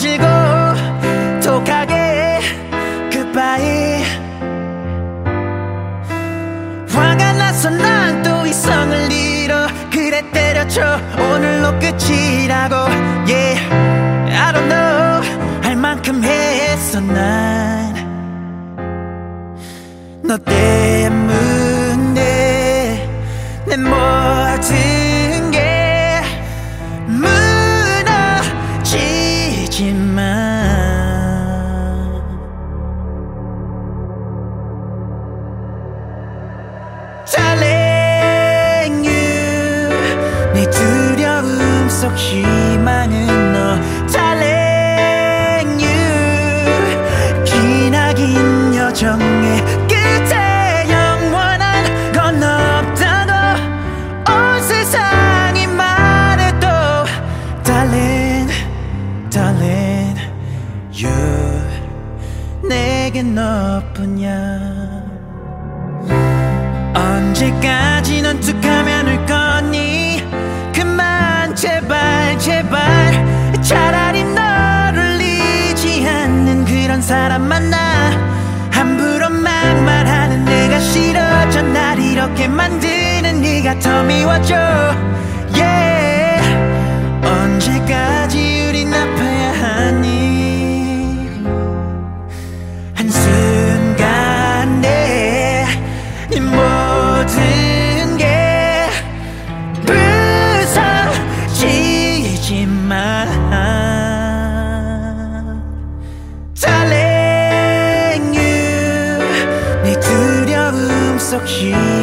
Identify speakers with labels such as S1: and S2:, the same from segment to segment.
S1: 거칠고 독하게 goodbye. 화가 나서 난 또 이성을 잃어 그래 때려쳐 오늘로 끝이라고. Yeah I don't know 할 만큼 했어 난. 너 때문에 희망은 너 Telling you 기나긴 여정의 끝에 영원한 건 없다고 온 세상이 말해도 Darling, 내겐 너뿐이야. 언제까지 넌 툭하 사람 만나. 함부로 막말하는 내가 싫어져 날 이렇게 만드는 네가 더 미워져. Yeah. 언제까지 두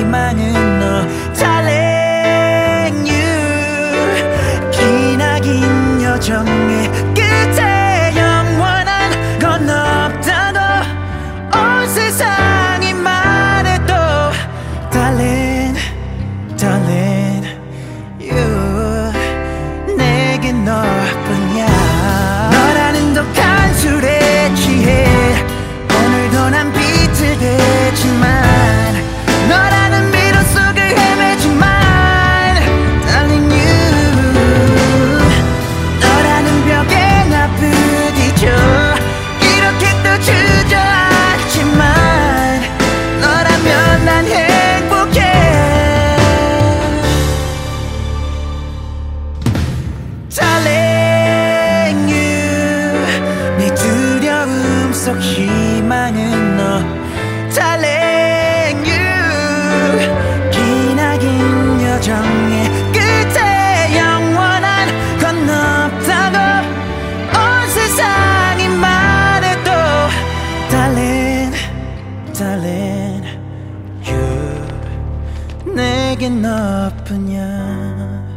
S1: 내겐 너뿐이야